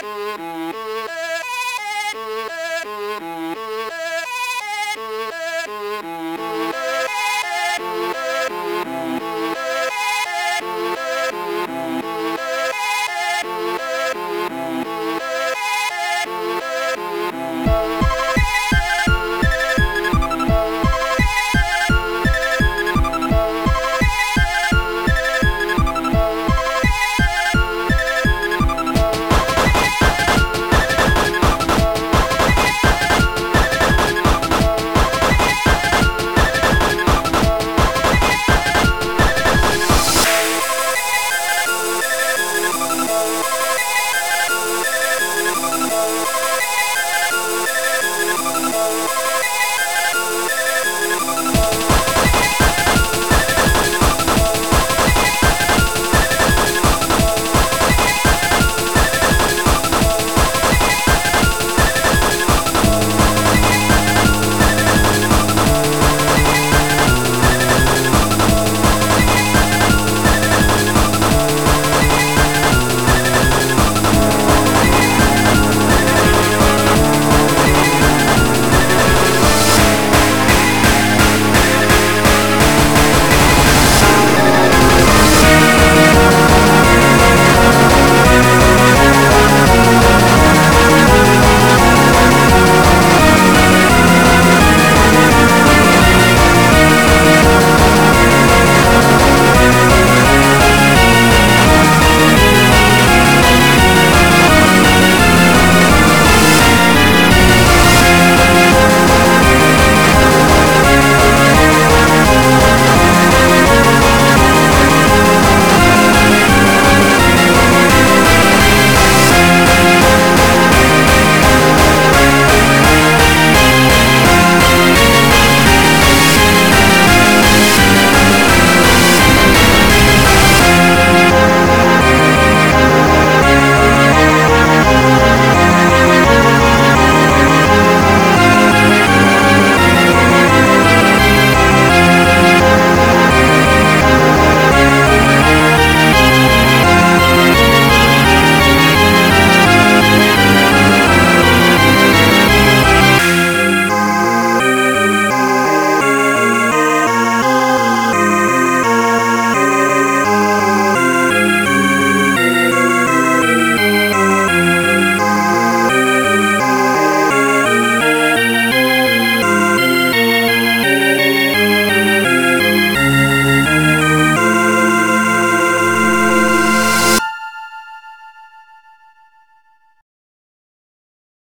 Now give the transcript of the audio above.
Yeah.